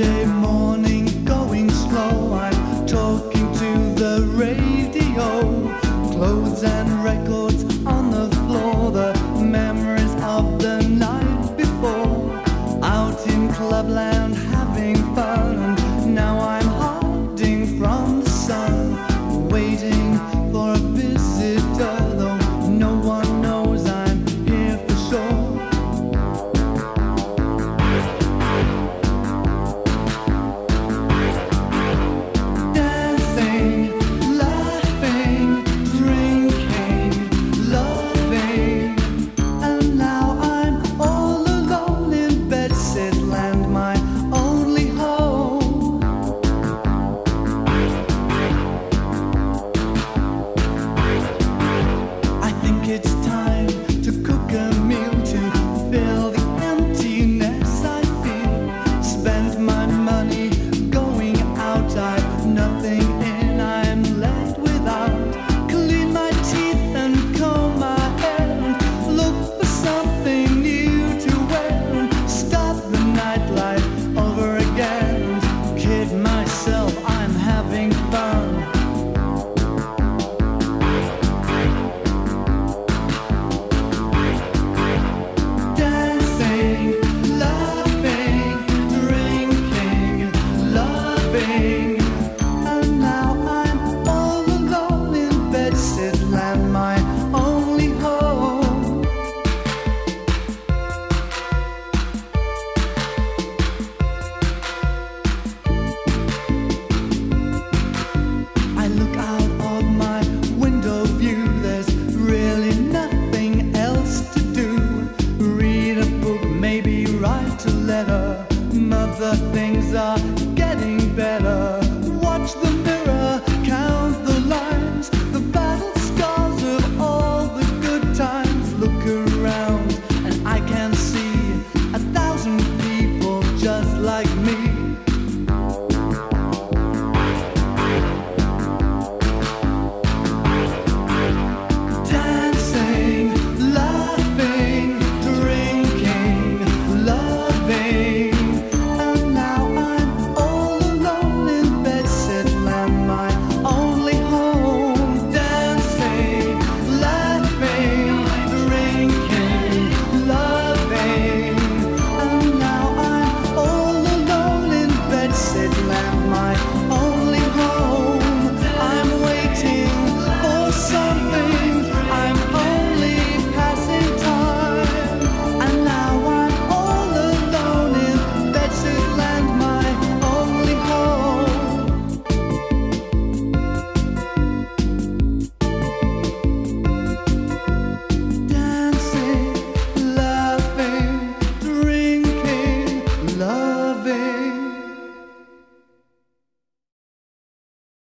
Morning going slow. I'm talking to the radio. Clothes and records on the floor. The memories of the night before. Out in clubland. time